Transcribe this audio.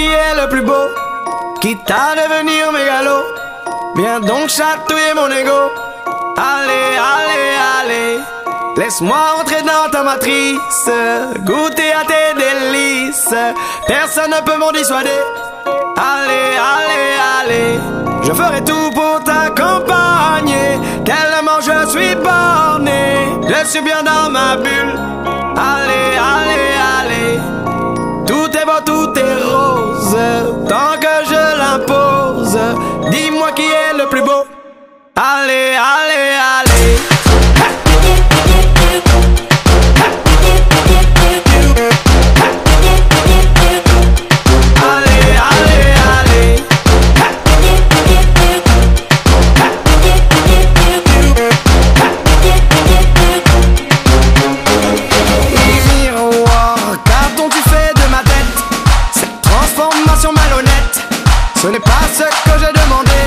qui est le plus beau, quitte à devenir mégalo. Viens donc chatouiller mon ego. Allez, allez, allez. Laisse-moi entrer dans ta matrice, goûter à tes délices. Personne ne peut m'en dissuader. Allez, allez, allez. Je ferai tout pour t'accompagner. Tellement je suis borné. Je suis bien dans ma bulle. Allez, allez, allez. Tout est beau, tout est rose. Ce que j'ai demandé.